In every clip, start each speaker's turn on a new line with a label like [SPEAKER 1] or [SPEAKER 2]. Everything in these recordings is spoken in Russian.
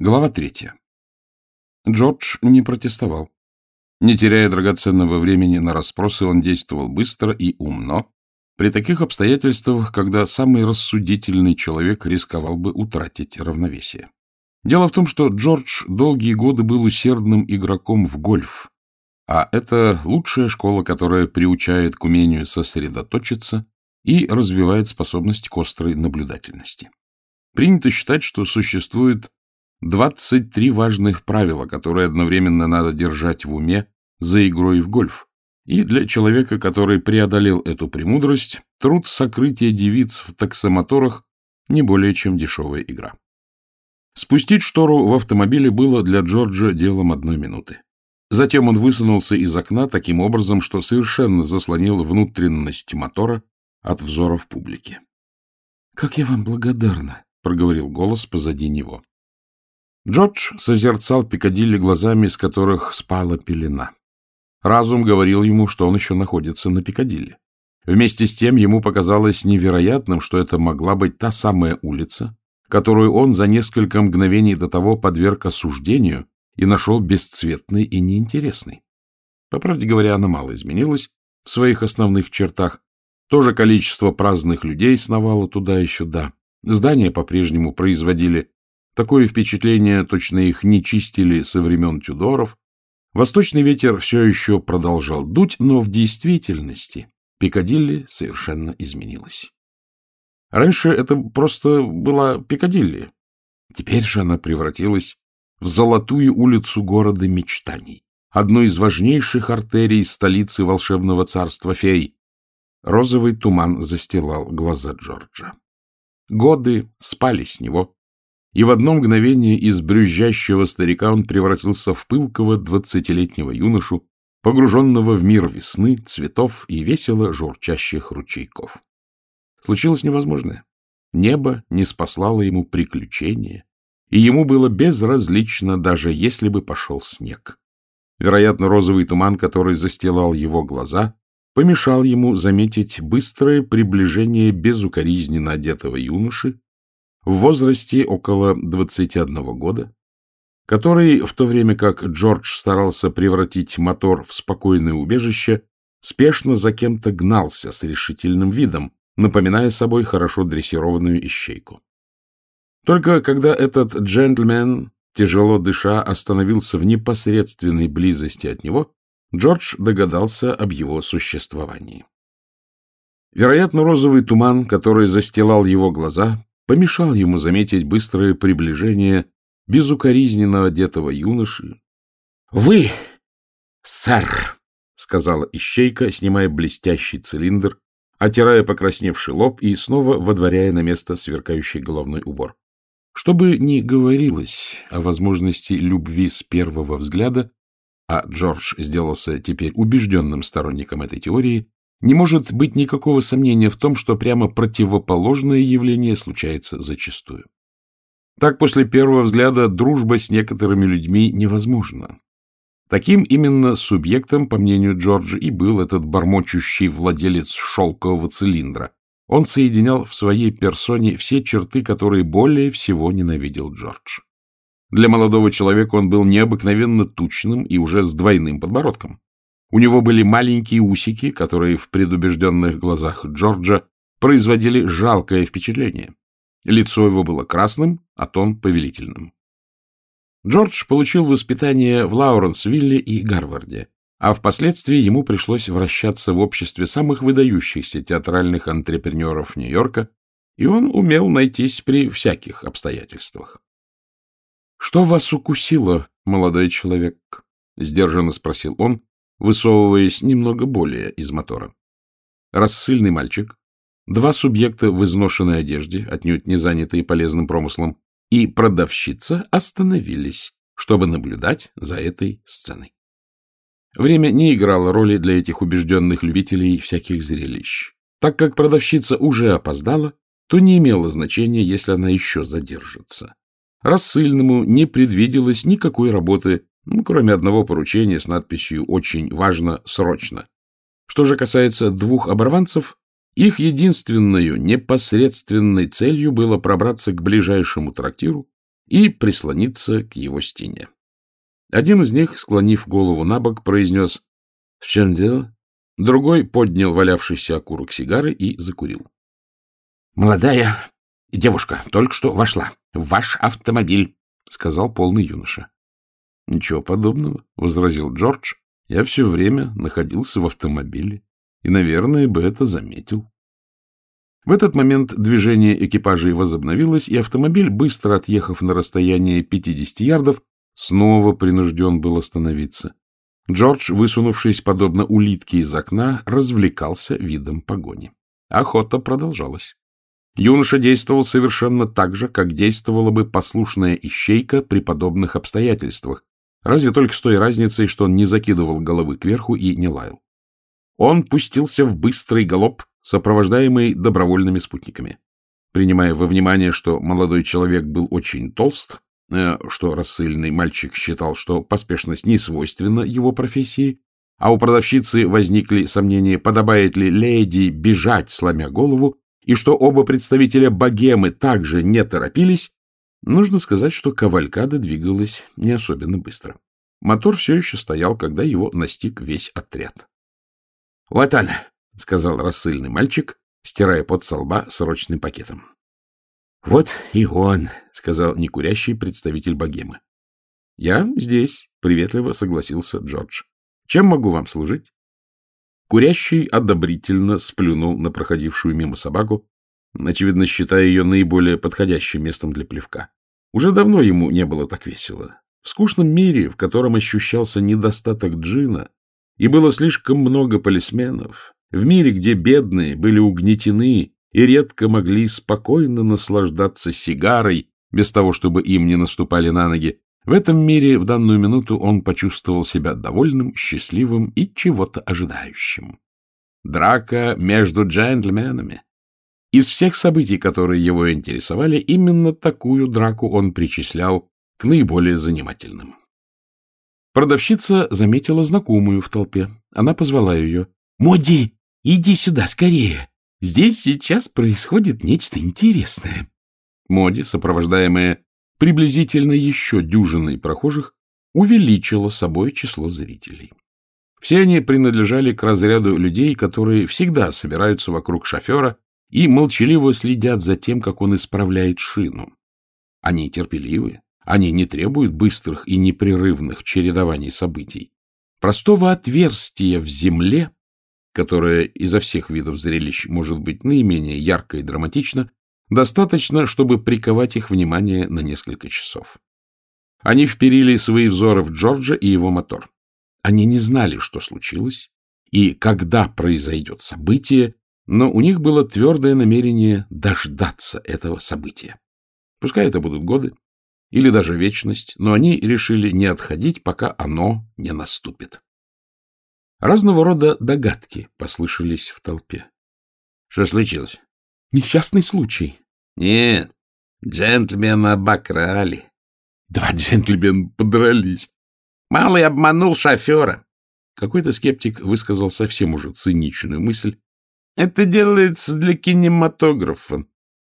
[SPEAKER 1] Глава третья. Джордж не протестовал. Не теряя драгоценного времени на расспросы, он действовал быстро и умно, при таких обстоятельствах, когда самый рассудительный человек рисковал бы утратить равновесие. Дело в том, что Джордж долгие годы был усердным игроком в гольф, а это лучшая школа, которая приучает к умению сосредоточиться и развивает способность к острой наблюдательности. Принято считать, что существует 23 важных правила, которые одновременно надо держать в уме за игрой в гольф. И для человека, который преодолел эту премудрость, труд сокрытия девиц в таксомоторах не более чем дешевая игра. Спустить штору в автомобиле было для Джорджа делом одной минуты. Затем он высунулся из окна таким образом, что совершенно заслонил внутренность мотора от взоров публики. — Как я вам благодарна, — проговорил голос позади него. Джордж созерцал Пикадилли глазами, с которых спала пелена. Разум говорил ему, что он еще находится на Пикадилли. Вместе с тем ему показалось невероятным, что это могла быть та самая улица, которую он за несколько мгновений до того подверг осуждению и нашел бесцветной и неинтересной. По правде говоря, она мало изменилась в своих основных чертах. То же количество праздных людей сновало туда и сюда. Здания по-прежнему производили такое впечатление, точно их не чистили со времен Тюдоров. Восточный ветер все еще продолжал дуть, но в действительности Пикадилли совершенно изменилась. Раньше это просто была Пикадилли. Теперь же она превратилась в золотую улицу города мечтаний, одну из важнейших артерий столицы волшебного царства фей. Розовый туман застилал глаза Джорджа. Годы спали с него, и в одно мгновение из брюзжащего старика он превратился в пылкого двадцатилетнего юношу, погруженного в мир весны, цветов и весело журчащих ручейков. Случилось невозможное. Небо не спаслало ему приключения, и ему было безразлично, даже если бы пошел снег. Вероятно, розовый туман, который застилал его глаза, помешал ему заметить быстрое приближение безукоризненно одетого юноши в возрасте около 21 года, который, в то время как Джордж старался превратить мотор в спокойное убежище, спешно за кем-то гнался с решительным видом, напоминая собой хорошо дрессированную ищейку. Только когда этот джентльмен, тяжело дыша, остановился в непосредственной близости от него, Джордж догадался об его существовании. Вероятно, розовый туман, который застилал его глаза, помешал ему заметить быстрое приближение безукоризненно одетого юноши. — Вы, сэр, — сказала ищейка, снимая блестящий цилиндр, отирая покрасневший лоб и снова водворяя на место сверкающий головной убор. Что бы ни говорилось о возможности любви с первого взгляда, а Джордж сделался теперь убежденным сторонником этой теории, не может быть никакого сомнения в том, что прямо противоположное явление случается зачастую. Так, после первого взгляда, дружба с некоторыми людьми невозможна. Таким именно субъектом, по мнению Джорджа, и был этот бормочущий владелец шелкового цилиндра. Он соединял в своей персоне все черты, которые более всего ненавидел Джордж. Для молодого человека он был необыкновенно тучным и уже с двойным подбородком. У него были маленькие усики, которые в предубежденных глазах Джорджа производили жалкое впечатление. Лицо его было красным, а тон повелительным. Джордж получил воспитание в Лауренсвилле и Гарварде, а впоследствии ему пришлось вращаться в обществе самых выдающихся театральных антрепренеров Нью-Йорка, и он умел найтись при всяких обстоятельствах. — Что вас укусило, молодой человек? — сдержанно спросил он, высовываясь немного более из мотора. Рассыльный мальчик, два субъекта в изношенной одежде, отнюдь не занятые полезным промыслом, и продавщица остановились, чтобы наблюдать за этой сценой. Время не играло роли для этих убежденных любителей всяких зрелищ. Так как продавщица уже опоздала, то не имело значения, если она еще задержится. Рассыльному не предвиделось никакой работы, ну, кроме одного поручения с надписью «Очень важно, срочно». Что же касается двух оборванцев, их единственной непосредственной целью было пробраться к ближайшему трактиру и прислониться к его стене. Один из них, склонив голову на бок, произнес «В чем дело?». Другой поднял валявшийся окурок сигары и закурил. «Молодая девушка только что вошла в ваш автомобиль», — сказал полный юноша. «Ничего подобного», — возразил Джордж. «Я все время находился в автомобиле и, наверное, бы это заметил». В этот момент движение экипажей возобновилось, и автомобиль, быстро отъехав на расстояние 50 ярдов, снова принужден был остановиться. Джордж, высунувшись подобно улитке из окна, развлекался видом погони. Охота продолжалась. Юноша действовал совершенно так же, как действовала бы послушная ищейка при подобных обстоятельствах, разве только с той разницей, что он не закидывал головы кверху и не лаял. Он пустился в быстрый галоп, сопровождаемый добровольными спутниками. Принимая во внимание, что молодой человек был очень толст, э, что рассыльный мальчик считал, что поспешность не свойственна его профессии, а у продавщицы возникли сомнения, подобает ли леди бежать, сломя голову, и что оба представителя богемы также не торопились, нужно сказать, что кавалькада двигалась не особенно быстро. Мотор все еще стоял, когда его настиг весь отряд. — Вот она, — сказал рассыльный мальчик, стирая под со лба срочным пакетом. — Вот и он, — сказал некурящий представитель богемы. — Я здесь, — приветливо согласился Джордж. — Чем могу вам служить? Курящий одобрительно сплюнул на проходившую мимо собаку, очевидно, считая ее наиболее подходящим местом для плевка. Уже давно ему не было так весело. В скучном мире, в котором ощущался недостаток джина, и было слишком много полисменов, в мире, где бедные были угнетены и редко могли спокойно наслаждаться сигарой, без того, чтобы им не наступали на ноги, в этом мире в данную минуту он почувствовал себя довольным, счастливым и чего-то ожидающим. Драка между джентльменами. Из всех событий, которые его интересовали, именно такую драку он причислял к наиболее занимательным. Продавщица заметила знакомую в толпе. Она позвала ее. — Моди, иди сюда скорее. Здесь сейчас происходит нечто интересное. Моди, сопровождаемая приблизительно еще дюжиной прохожих, увеличила собой число зрителей. Все они принадлежали к разряду людей, которые всегда собираются вокруг шофера и молчаливо следят за тем, как он исправляет шину. Они терпеливы, они не требуют быстрых и непрерывных чередований событий. Простого отверстия в земле, которое изо всех видов зрелищ может быть наименее ярко и драматично, Достаточно, чтобы приковать их внимание на несколько часов. Они вперили свои взоры в Джорджа и его мотор. Они не знали, что случилось и когда произойдет событие, но у них было твердое намерение дождаться этого события. Пускай это будут годы или даже вечность, но они решили не отходить, пока оно не наступит. Разного рода догадки послышались в толпе. — Что случилось? Несчастный случай. Нет, джентльмена обокрали. Два джентльмена подрались. Малый обманул шофера. Какой-то скептик высказал совсем уже циничную мысль. Это делается для кинематографа.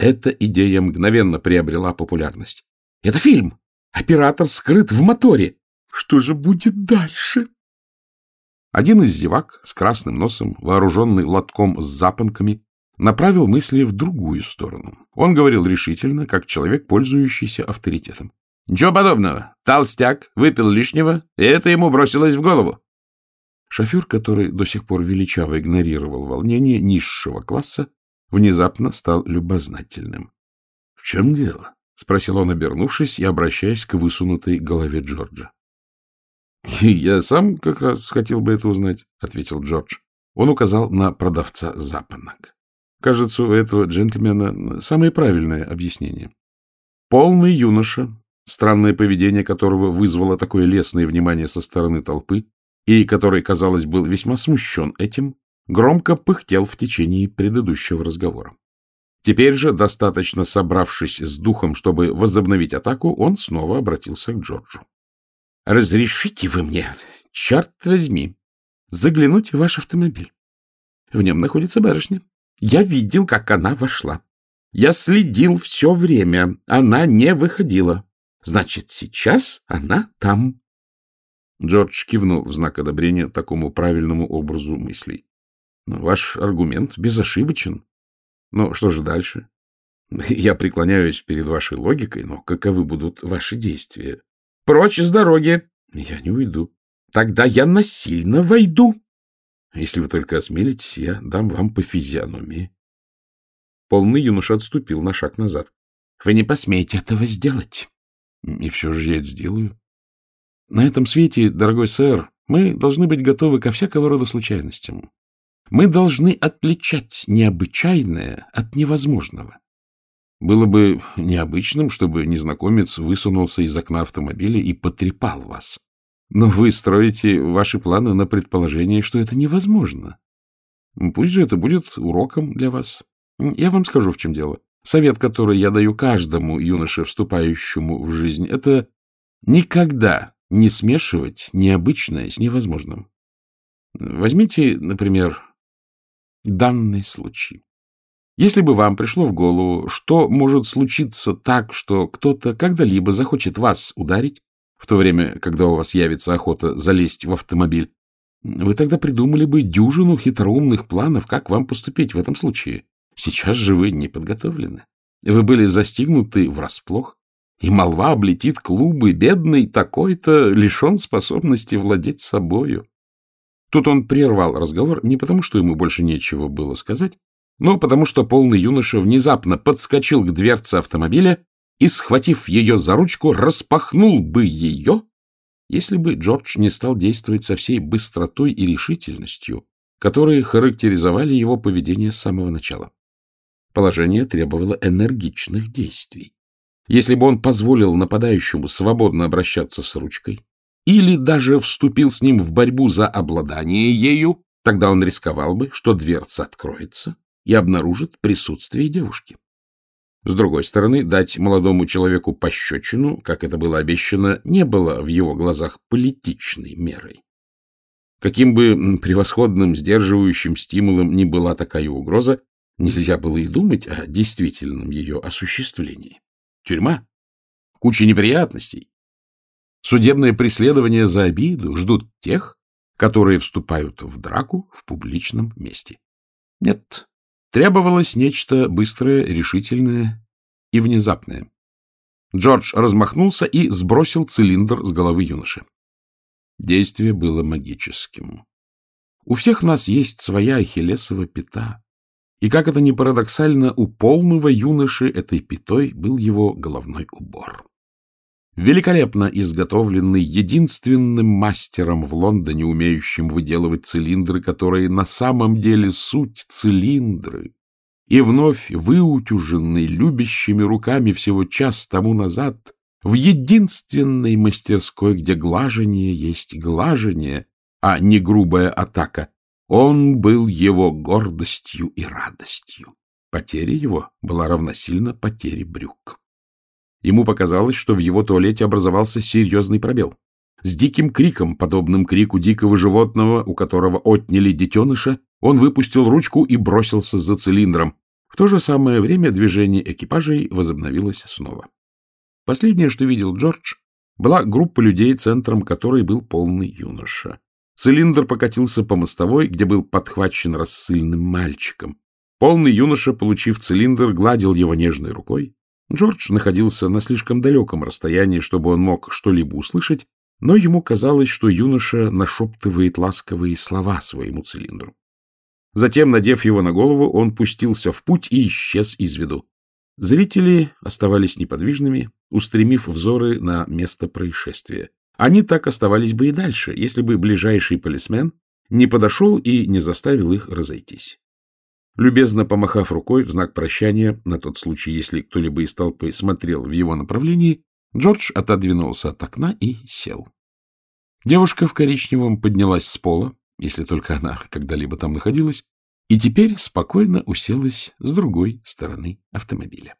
[SPEAKER 1] Эта идея мгновенно приобрела популярность. Это фильм. Оператор скрыт в моторе. Что же будет дальше? Один из зевак с красным носом, вооруженный лотком с запонками, направил мысли в другую сторону. Он говорил решительно, как человек, пользующийся авторитетом. — Ничего подобного. Толстяк выпил лишнего, и это ему бросилось в голову. Шофер, который до сих пор величаво игнорировал волнение низшего класса, внезапно стал любознательным. — В чем дело? — спросил он, обернувшись и обращаясь к высунутой голове Джорджа. — Я сам как раз хотел бы это узнать, — ответил Джордж. Он указал на продавца запонок. Кажется, у этого джентльмена самое правильное объяснение. Полный юноша, странное поведение которого вызвало такое лестное внимание со стороны толпы, и который, казалось, был весьма смущен этим, громко пыхтел в течение предыдущего разговора. Теперь же, достаточно собравшись с духом, чтобы возобновить атаку, он снова обратился к Джорджу. — Разрешите вы мне, черт возьми, заглянуть в ваш автомобиль? В нем находится барышня. Я видел, как она вошла. Я следил все время. Она не выходила.
[SPEAKER 2] Значит, сейчас она там.
[SPEAKER 1] Джордж кивнул в знак одобрения такому правильному образу мыслей. Ваш аргумент безошибочен. Но что же дальше? Я преклоняюсь перед вашей логикой, но каковы будут ваши действия?
[SPEAKER 2] Прочь с дороги.
[SPEAKER 1] Я не уйду.
[SPEAKER 2] Тогда я насильно войду.
[SPEAKER 1] Если вы только осмелитесь, я дам вам по физиономии. Полный юноша отступил на шаг назад.
[SPEAKER 2] — Вы не посмеете этого сделать.
[SPEAKER 1] — И все же я это сделаю. На этом свете, дорогой сэр, мы должны быть готовы ко всякого рода случайностям. Мы должны отличать необычайное от невозможного. Было бы необычным, чтобы незнакомец высунулся из окна автомобиля и потрепал вас. Но вы строите ваши планы на предположении, что это невозможно. Пусть же это будет уроком для вас. Я вам скажу, в чем дело. Совет, который я даю каждому юноше, вступающему в жизнь, это никогда не смешивать необычное с невозможным. Возьмите, например, данный случай. Если бы вам пришло в голову, что может случиться так, что кто-то когда-либо захочет вас ударить, в то время, когда у вас явится охота залезть в автомобиль, вы тогда придумали бы дюжину хитроумных планов, как вам поступить в этом случае. Сейчас же вы не подготовлены. Вы были застигнуты врасплох, и молва облетит клубы, бедный такой-то лишен способности владеть собою. Тут он прервал разговор не потому, что ему больше нечего было сказать, но потому что полный юноша внезапно подскочил к дверце автомобиля и, схватив ее за ручку, распахнул бы ее, если бы Джордж не стал действовать со всей быстротой и решительностью, которые характеризовали его поведение с самого начала. Положение требовало энергичных действий. Если бы он позволил нападающему свободно обращаться с ручкой, или даже вступил с ним в борьбу за обладание ею, тогда он рисковал бы, что дверца откроется и обнаружит присутствие девушки. С другой стороны, дать молодому человеку пощечину, как это было обещано, не было в его глазах политичной мерой. Каким бы превосходным сдерживающим стимулом ни была такая угроза, Нельзя было и думать о действительном ее осуществлении. Тюрьма, куча неприятностей. Судебное преследование за обиду ждут тех, которые вступают в драку в публичном месте. Нет, требовалось нечто быстрое, решительное и внезапное. Джордж размахнулся и сбросил цилиндр с головы юноши. Действие было магическим. У всех нас есть своя ахиллесова пята. И, как это ни парадоксально, у полного юноши этой пятой был его головной убор. Великолепно изготовленный единственным мастером в Лондоне, умеющим выделывать цилиндры, которые на самом деле суть цилиндры, и вновь выутюженный любящими руками всего час тому назад в единственной мастерской, где глажение есть глажение, а не грубая атака, он был его гордостью и радостью. Потеря его была равносильна потере брюк. Ему показалось, что в его туалете образовался серьезный пробел. С диким криком, подобным крику дикого животного, у которого отняли детеныша, он выпустил ручку и бросился за цилиндром. В то же самое время движение экипажей возобновилось снова. Последнее, что видел Джордж, была группа людей, центром которой был полный юноша. Цилиндр покатился по мостовой, где был подхвачен рассыльным мальчиком. Полный юноша, получив цилиндр, гладил его нежной рукой. Джордж находился на слишком далеком расстоянии, чтобы он мог что-либо услышать, но ему казалось, что юноша нашептывает ласковые слова своему цилиндру. Затем, надев его на голову, он пустился в путь и исчез из виду. Зрители оставались неподвижными, устремив взоры на место происшествия. Они так оставались бы и дальше, если бы ближайший полисмен не подошел и не заставил их разойтись. Любезно помахав рукой в знак прощания, на тот случай, если кто-либо из толпы смотрел в его направлении, Джордж отодвинулся от окна и сел. Девушка в коричневом поднялась с пола, если только она когда-либо там находилась, и теперь спокойно уселась с другой стороны автомобиля.